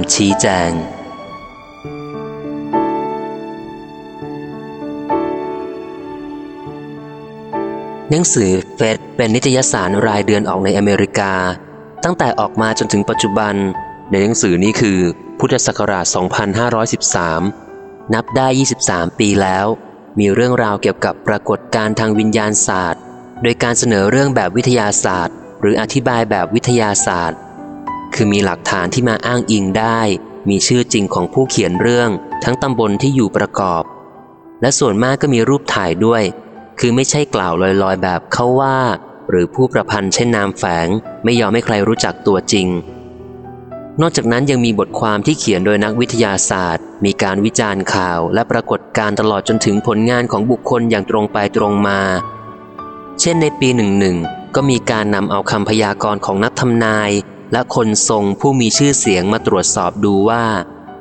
ำชี้แจง หนังสือเฟดเป็นนิตยสารรายเดือนออกในอเมริกา ตั้งแต่ออกมาจนถึงปัจจุบัน ในหนังสือนี้คือ พุทธศักราช 2513 นับได้ 23 ปีแล้ว มีเรื่องราวเกี่ยวกับปรากฏการณ์ทางวิญญาณศาสตร์ โดยการเสนอเรื่องแบบวิทยาศาสตร์ หรืออธิบายแบบวิทยาศาสตร์ คือมีหลักฐานที่มาอ้างอิงได้ มีชื่อจริงของผู้เขียนเรื่อง ทั้งตำบลที่อยู่ประกอบ และส่วนมากก็มีรูปถ่ายด้วย คือไม่ใช่กล่าวลอยๆ แบบเขาว่า หรือผู้ประพันธ์เช่นนามแฝง ไม่ยอมให้ใครรู้จักตัวจริง นอกจากนั้นยังมีบทความที่เขียนโดยนักวิทยาศาสตร์ มีการวิจารณ์ข่าว และปรากฏการตลอดจนถึงผลงานของบุคคลอย่างตรงไปตรงมา เช่นในปีหนึ่งหนึ่งก็มีการนำเอาคำพยากรณ์ของนักทำนาย และคนทรงผู้มีชื่อเสียงมาตรวจสอบดูว่า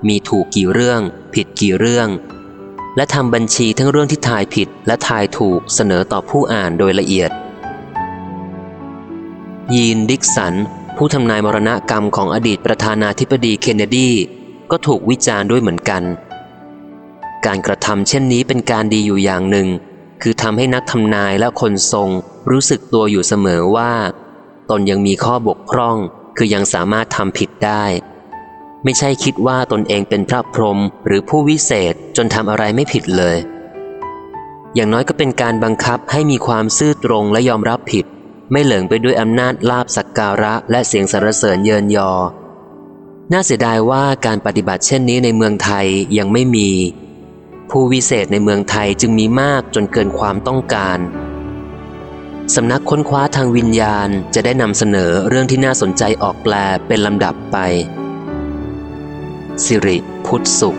มีถูกกี่เรื่อง ผิดกี่เรื่อง และทำบัญชีทั้งเรื่องที่ทายผิดและทายถูกเสนอต่อผู้อ่านโดยละเอียด ยีนดิกสัน ผู้ทำนายมรณะกรรมของอดีตประธานาธิบดีเคนเนดี ก็ถูกวิจารณ์ด้วยเหมือนกัน การกระทำเช่นนี้เป็นการดีอยู่อย่างหนึ่ง คือทำให้นักทำนายและคนทรงรู้สึกตัวอยู่เสมอว่า ตนยังมีข้อบกพร่อง คือยังสามารถทำผิดได้ ไม่ใช่คิดว่าตนเองเป็นพระพรหมหรือผู้วิเศษจนทำอะไรไม่ผิดเลย อย่างน้อยก็เป็นการบังคับให้มีความซื่อตรงและยอมรับผิด ไม่เหลิงไปด้วยอำนาจลาบสักการะ และเสียงสรรเสริญเยินยอ น่าเสียดายว่าการปฏิบัติเช่นนี้ในเมืองไทยยังไม่มี ผู้วิเศษในเมืองไทยจึงมีมากจนเกินความต้องการ สำนักค้นคว้าทางวิญญาณจะได้นำเสนอเรื่องที่น่าสนใจออกแปลเป็นลำดับไป สิริ พุทธสุข